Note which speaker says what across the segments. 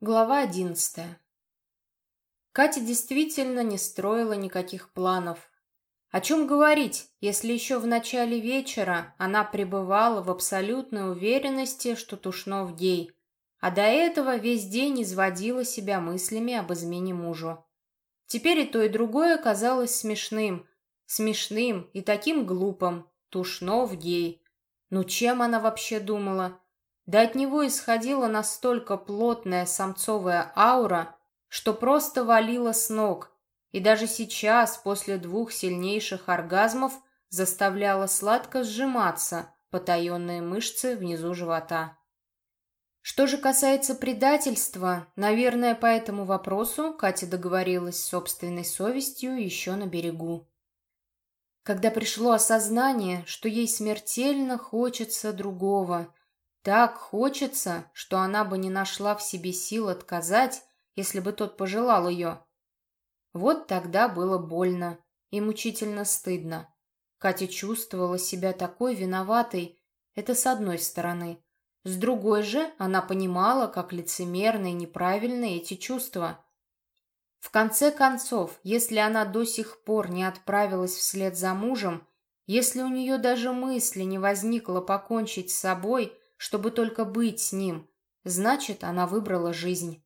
Speaker 1: Глава одиннадцатая. Катя действительно не строила никаких планов. О чем говорить, если еще в начале вечера она пребывала в абсолютной уверенности, что Тушнов гей, а до этого весь день изводила себя мыслями об измене мужу. Теперь и то, и другое казалось смешным. Смешным и таким глупым. Тушнов гей. Ну чем она вообще думала? Да от него исходила настолько плотная самцовая аура, что просто валила с ног, и даже сейчас, после двух сильнейших оргазмов, заставляла сладко сжиматься потаенные мышцы внизу живота. Что же касается предательства, наверное, по этому вопросу Катя договорилась с собственной совестью еще на берегу. Когда пришло осознание, что ей смертельно хочется другого, так хочется, что она бы не нашла в себе сил отказать, если бы тот пожелал ее. Вот тогда было больно и мучительно стыдно. Катя чувствовала себя такой виноватой, это с одной стороны. С другой же она понимала, как лицемерны и неправильны эти чувства. В конце концов, если она до сих пор не отправилась вслед за мужем, если у нее даже мысли не возникло покончить с собой – чтобы только быть с ним. Значит, она выбрала жизнь.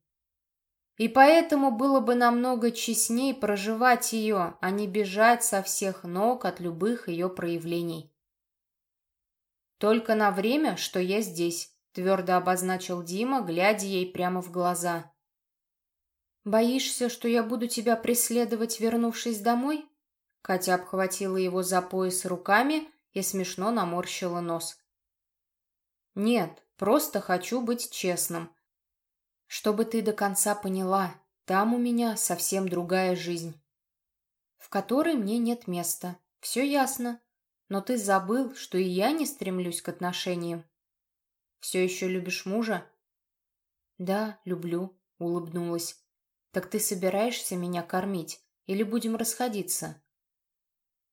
Speaker 1: И поэтому было бы намного честней проживать ее, а не бежать со всех ног от любых ее проявлений. «Только на время, что я здесь», — твердо обозначил Дима, глядя ей прямо в глаза. «Боишься, что я буду тебя преследовать, вернувшись домой?» Катя обхватила его за пояс руками и смешно наморщила нос. Нет, просто хочу быть честным. Чтобы ты до конца поняла, там у меня совсем другая жизнь, в которой мне нет места. Все ясно. Но ты забыл, что и я не стремлюсь к отношениям. Все еще любишь мужа? Да, люблю, улыбнулась. Так ты собираешься меня кормить или будем расходиться?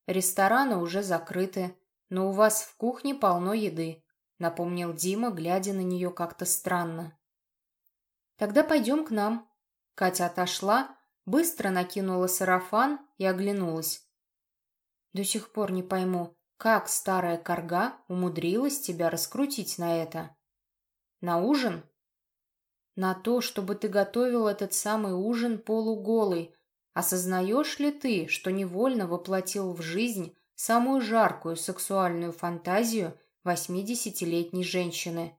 Speaker 1: Рестораны уже закрыты, но у вас в кухне полно еды напомнил Дима, глядя на нее как-то странно. «Тогда пойдем к нам». Катя отошла, быстро накинула сарафан и оглянулась. «До сих пор не пойму, как старая корга умудрилась тебя раскрутить на это? На ужин?» «На то, чтобы ты готовил этот самый ужин полуголый. Осознаешь ли ты, что невольно воплотил в жизнь самую жаркую сексуальную фантазию – восьмидесятилетней женщины.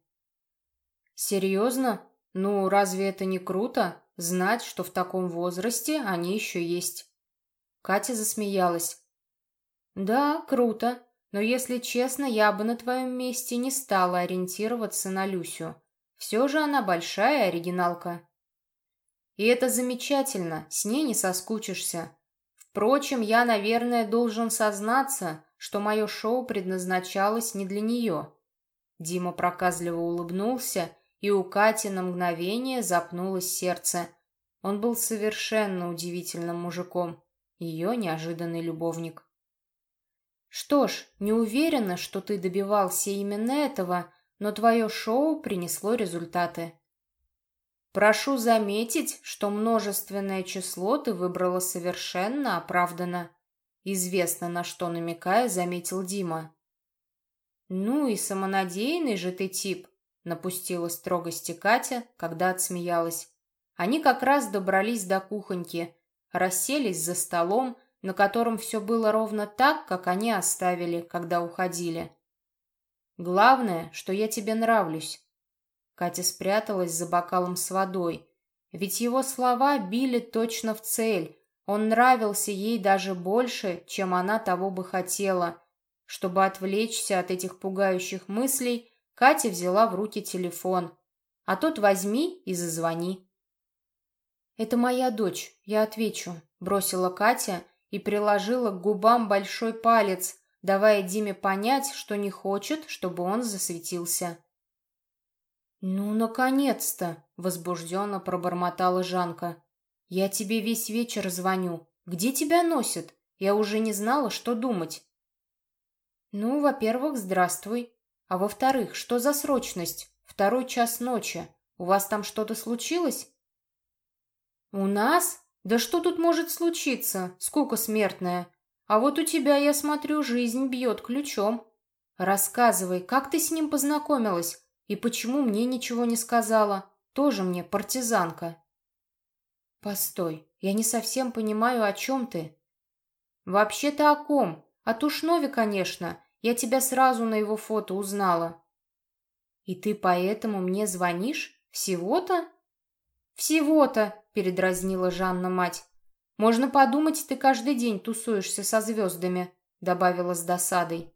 Speaker 1: Серьезно? Ну, разве это не круто? Знать, что в таком возрасте они еще есть. Катя засмеялась. Да, круто. Но если честно, я бы на твоем месте не стала ориентироваться на Люсю. Все же она большая оригиналка. И это замечательно, с ней не соскучишься. Впрочем, я, наверное, должен сознаться, что мое шоу предназначалось не для нее. Дима проказливо улыбнулся, и у Кати на мгновение запнулось сердце. Он был совершенно удивительным мужиком, ее неожиданный любовник. «Что ж, не уверена, что ты добивался именно этого, но твое шоу принесло результаты». «Прошу заметить, что множественное число ты выбрала совершенно оправданно», Известно, на что намекая, заметил Дима. «Ну и самонадеянный же ты тип», — напустила строгости Катя, когда отсмеялась. Они как раз добрались до кухоньки, расселись за столом, на котором все было ровно так, как они оставили, когда уходили. «Главное, что я тебе нравлюсь». Катя спряталась за бокалом с водой, ведь его слова били точно в цель, он нравился ей даже больше, чем она того бы хотела. Чтобы отвлечься от этих пугающих мыслей, Катя взяла в руки телефон. А тот возьми и зазвони. «Это моя дочь, я отвечу», — бросила Катя и приложила к губам большой палец, давая Диме понять, что не хочет, чтобы он засветился. «Ну, наконец-то!» — возбужденно пробормотала Жанка. «Я тебе весь вечер звоню. Где тебя носят? Я уже не знала, что думать». «Ну, во-первых, здравствуй. А во-вторых, что за срочность? Второй час ночи. У вас там что-то случилось?» У нас? Да что тут может случиться? Скука смертная. А вот у тебя, я смотрю, жизнь бьет ключом. Рассказывай, как ты с ним познакомилась и почему мне ничего не сказала? Тоже мне партизанка. Постой, я не совсем понимаю, о чем ты. Вообще-то о ком? О Тушнове, конечно. Я тебя сразу на его фото узнала. И ты поэтому мне звонишь? Всего-то? Всего-то, передразнила Жанна мать. Можно подумать, ты каждый день тусуешься со звездами, добавила с досадой.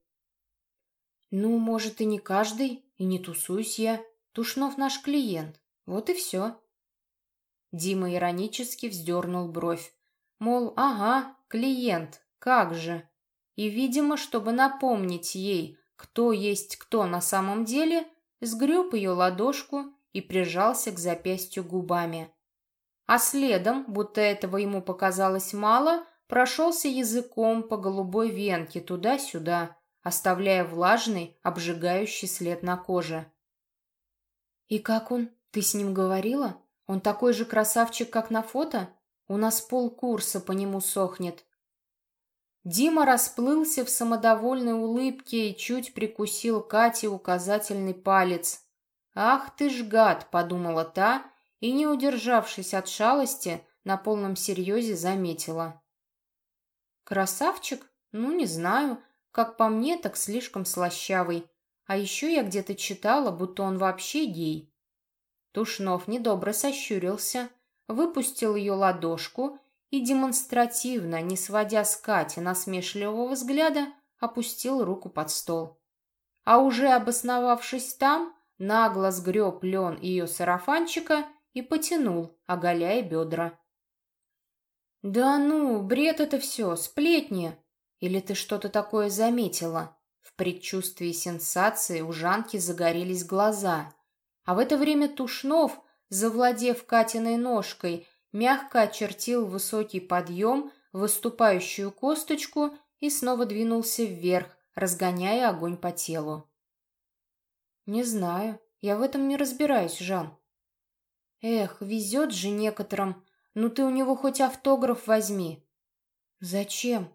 Speaker 1: Ну, может, и не каждый, и не тусуюсь я. Тушнов наш клиент. Вот и все. Дима иронически вздернул бровь. Мол, ага, клиент, как же. И, видимо, чтобы напомнить ей, кто есть кто на самом деле, сгреб ее ладошку и прижался к запястью губами. А следом, будто этого ему показалось мало, прошелся языком по голубой венке туда-сюда, оставляя влажный, обжигающий след на коже. «И как он? Ты с ним говорила? Он такой же красавчик, как на фото? У нас полкурса по нему сохнет. Дима расплылся в самодовольной улыбке и чуть прикусил Кате указательный палец. «Ах ты ж гад!» — подумала та и, не удержавшись от шалости, на полном серьезе заметила. «Красавчик? Ну, не знаю. Как по мне, так слишком слащавый. А еще я где-то читала, будто он вообще гей». Тушнов недобро сощурился, выпустил ее ладошку и демонстративно, не сводя с Кати насмешливого взгляда, опустил руку под стол. А уже обосновавшись там, нагло сгреб лен ее сарафанчика и потянул, оголяя бедра. «Да ну, бред это все, сплетни! Или ты что-то такое заметила?» В предчувствии сенсации у Жанки загорелись глаза. А в это время Тушнов, завладев Катиной ножкой, мягко очертил высокий подъем, выступающую косточку и снова двинулся вверх, разгоняя огонь по телу. «Не знаю, я в этом не разбираюсь, Жан». «Эх, везет же некоторым. Ну ты у него хоть автограф возьми». «Зачем?»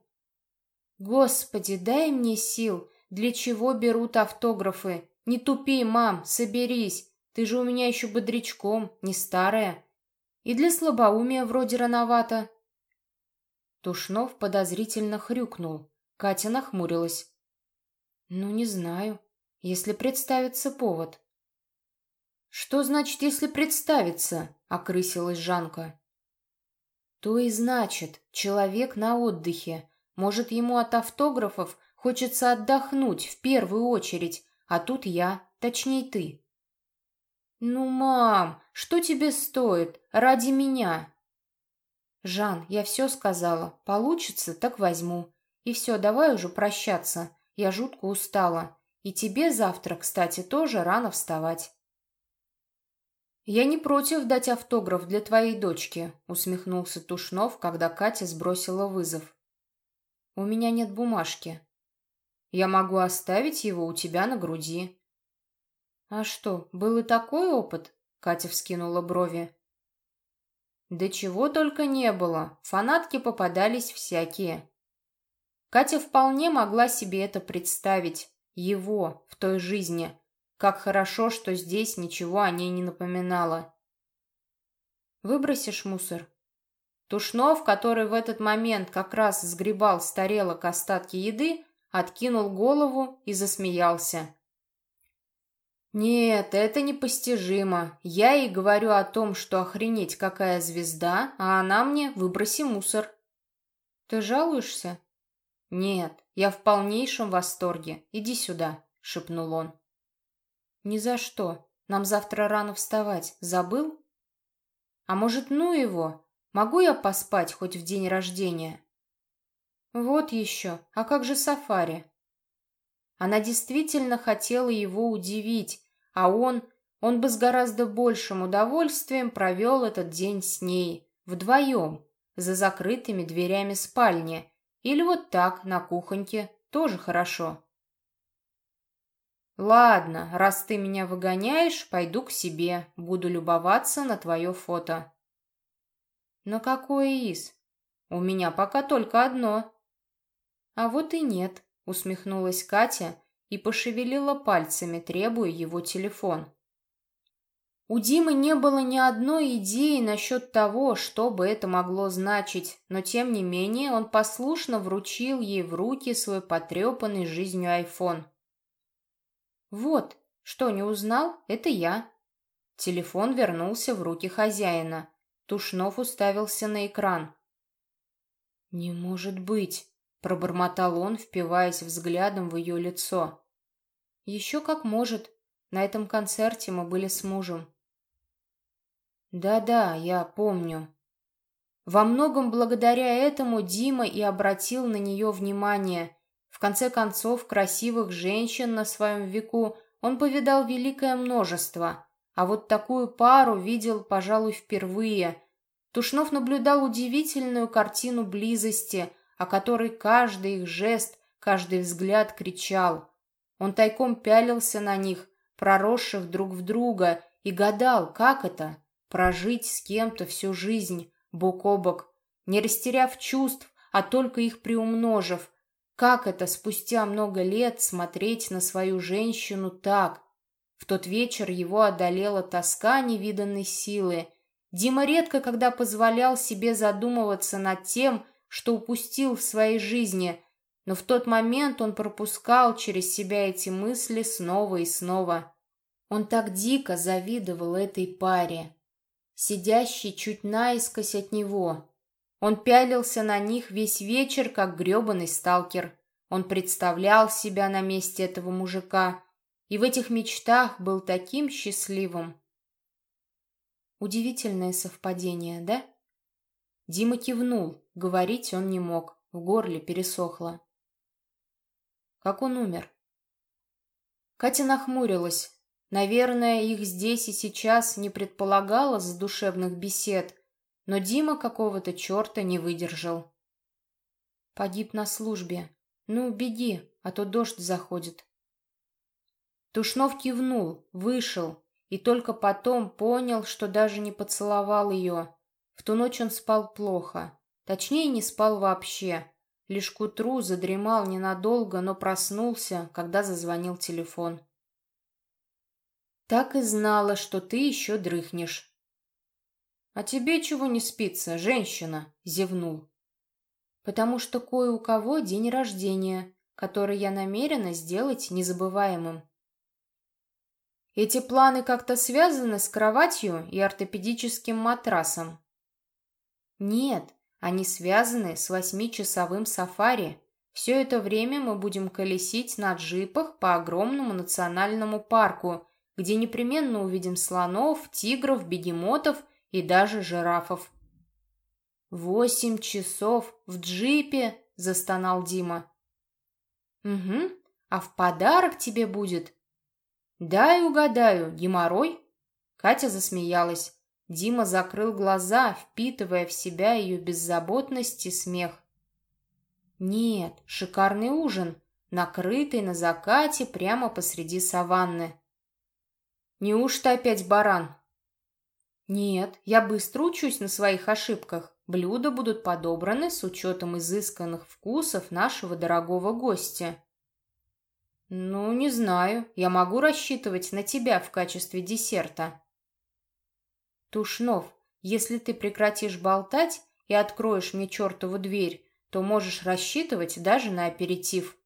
Speaker 1: «Господи, дай мне сил. Для чего берут автографы? Не тупи, мам, соберись. Ты же у меня еще бодрячком, не старая. И для слабоумия вроде рановато. Тушнов подозрительно хрюкнул. Катя нахмурилась. Ну, не знаю. Если представится повод. Что значит, если представится? Окрысилась Жанка. То и значит, человек на отдыхе. Может, ему от автографов хочется отдохнуть в первую очередь, а тут я, точнее ты. «Ну, мам, что тебе стоит? Ради меня!» «Жан, я все сказала. Получится, так возьму. И все, давай уже прощаться. Я жутко устала. И тебе завтра, кстати, тоже рано вставать». «Я не против дать автограф для твоей дочки», — усмехнулся Тушнов, когда Катя сбросила вызов. «У меня нет бумажки. Я могу оставить его у тебя на груди. «А что, был и такой опыт?» — Катя вскинула брови. «Да чего только не было. Фанатки попадались всякие». Катя вполне могла себе это представить. Его, в той жизни. Как хорошо, что здесь ничего о ней не напоминало. «Выбросишь мусор?» Тушнов, который в этот момент как раз сгребал с тарелок остатки еды, откинул голову и засмеялся. «Нет, это непостижимо. Я ей говорю о том, что охренеть какая звезда, а она мне «выброси мусор». Ты жалуешься?» «Нет, я в полнейшем восторге. Иди сюда», — шепнул он. «Ни за что. Нам завтра рано вставать. Забыл?» «А может, ну его? Могу я поспать хоть в день рождения?» «Вот еще. А как же сафари?» Она действительно хотела его удивить, а он, он бы с гораздо большим удовольствием провел этот день с ней, вдвоем, за закрытыми дверями спальни, или вот так, на кухоньке, тоже хорошо. «Ладно, раз ты меня выгоняешь, пойду к себе, буду любоваться на твое фото». На какое из? У меня пока только одно. А вот и нет, усмехнулась Катя и пошевелила пальцами, требуя его телефон. У Димы не было ни одной идеи насчет того, что бы это могло значить, но тем не менее он послушно вручил ей в руки свой потрепанный жизнью айфон. «Вот, что, не узнал? Это я». Телефон вернулся в руки хозяина. Тушнов уставился на экран. «Не может быть!» — пробормотал он, впиваясь взглядом в ее лицо. «Еще как может. На этом концерте мы были с мужем». Да-да, я помню. Во многом благодаря этому Дима и обратил на нее внимание. В конце концов, красивых женщин на своем веку он повидал великое множество, а вот такую пару видел, пожалуй, впервые. Тушнов наблюдал удивительную картину близости, о которой каждый их жест, каждый взгляд кричал. Он тайком пялился на них, проросших друг в друга, и гадал, как это Прожить с кем-то всю жизнь, бок о бок, не растеряв чувств, а только их приумножив. Как это спустя много лет смотреть на свою женщину так? В тот вечер его одолела тоска невиданной силы. Дима редко когда позволял себе задумываться над тем, что упустил в своей жизни, но в тот момент он пропускал через себя эти мысли снова и снова. Он так дико завидовал этой паре сидящий чуть наискось от него. Он пялился на них весь вечер, как грёбаный сталкер. Он представлял себя на месте этого мужика и в этих мечтах был таким счастливым. Удивительное совпадение, да? Дима кивнул, говорить он не мог, в горле пересохло. Как он умер? Катя нахмурилась, Наверное, их здесь и сейчас не предполагалось задушевных бесед, но Дима какого-то черта не выдержал. Погиб на службе. Ну, беги, а то дождь заходит. Тушнов кивнул, вышел, и только потом понял, что даже не поцеловал ее. В ту ночь он спал плохо. Точнее, не спал вообще. Лишь к утру задремал ненадолго, но проснулся, когда зазвонил телефон. Так и знала, что ты еще дрыхнешь. А тебе чего не спится, женщина? Зевнул. Потому что кое у кого день рождения, который я намерена сделать незабываемым. Эти планы как-то связаны с кроватью и ортопедическим матрасом? Нет, они связаны с восьмичасовым сафари. Все это время мы будем колесить на джипах по огромному национальному парку где непременно увидим слонов, тигров, бегемотов и даже жирафов. «Восемь часов в джипе!» — застонал Дима. «Угу, а в подарок тебе будет?» «Дай угадаю, геморрой?» Катя засмеялась. Дима закрыл глаза, впитывая в себя ее беззаботность и смех. «Нет, шикарный ужин, накрытый на закате прямо посреди саванны. Неужто опять баран? Нет, я быстро учусь на своих ошибках. Блюда будут подобраны с учетом изысканных вкусов нашего дорогого гостя. Ну, не знаю, я могу рассчитывать на тебя в качестве десерта. Тушнов, если ты прекратишь болтать и откроешь мне чертову дверь, то можешь рассчитывать даже на аперитив.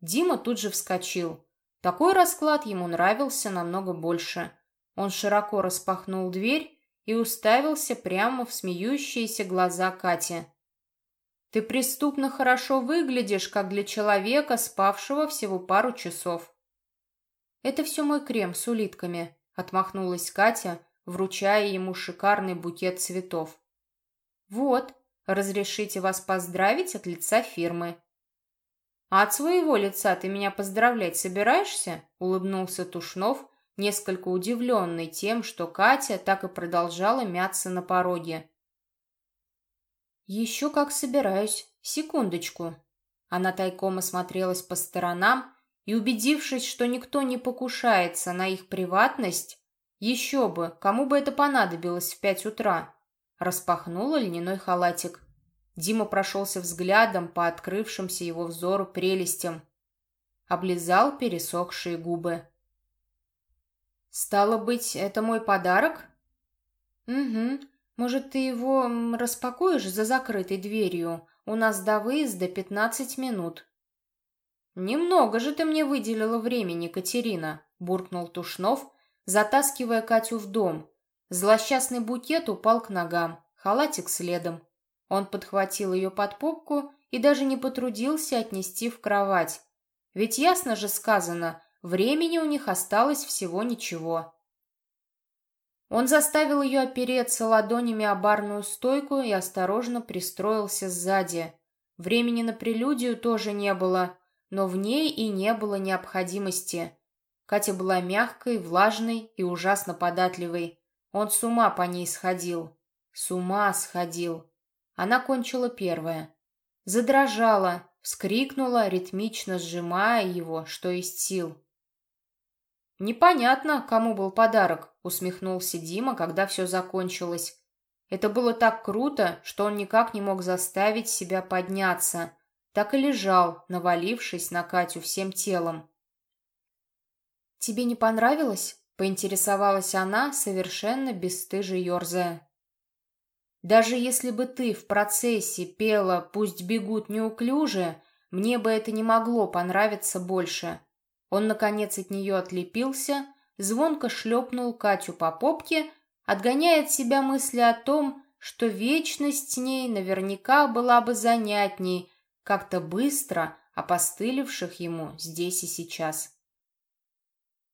Speaker 1: Дима тут же вскочил. Такой расклад ему нравился намного больше. Он широко распахнул дверь и уставился прямо в смеющиеся глаза Кати. «Ты преступно хорошо выглядишь, как для человека, спавшего всего пару часов». «Это все мой крем с улитками», — отмахнулась Катя, вручая ему шикарный букет цветов. «Вот, разрешите вас поздравить от лица фирмы. «А от своего лица ты меня поздравлять собираешься?» — улыбнулся Тушнов, несколько удивленный тем, что Катя так и продолжала мяться на пороге. «Еще как собираюсь. Секундочку». Она тайком осмотрелась по сторонам и, убедившись, что никто не покушается на их приватность, еще бы, кому бы это понадобилось в пять утра, распахнула льняной халатик. Дима прошелся взглядом по открывшимся его взору прелестям. Облизал пересохшие губы. «Стало быть, это мой подарок?» «Угу. Может, ты его распакуешь за закрытой дверью? У нас до выезда пятнадцать минут». «Немного же ты мне выделила времени, Катерина», — буркнул Тушнов, затаскивая Катю в дом. Злосчастный букет упал к ногам, халатик следом. Он подхватил ее под попку и даже не потрудился отнести в кровать. Ведь ясно же сказано, времени у них осталось всего ничего. Он заставил ее опереться ладонями о барную стойку и осторожно пристроился сзади. Времени на прелюдию тоже не было, но в ней и не было необходимости. Катя была мягкой, влажной и ужасно податливой. Он с ума по ней сходил. С ума сходил. Она кончила первая. Задрожала, вскрикнула, ритмично сжимая его, что есть сил. «Непонятно, кому был подарок», — усмехнулся Дима, когда все закончилось. Это было так круто, что он никак не мог заставить себя подняться. Так и лежал, навалившись на Катю всем телом. «Тебе не понравилось?» Поинтересовалась она, совершенно бесстыже ерзая. «Даже если бы ты в процессе пела «Пусть бегут неуклюже», мне бы это не могло понравиться больше». Он, наконец, от нее отлепился, звонко шлепнул Катю по попке, отгоняя от себя мысли о том, что вечность с ней наверняка была бы занятней, как-то быстро опостылевших ему здесь и сейчас.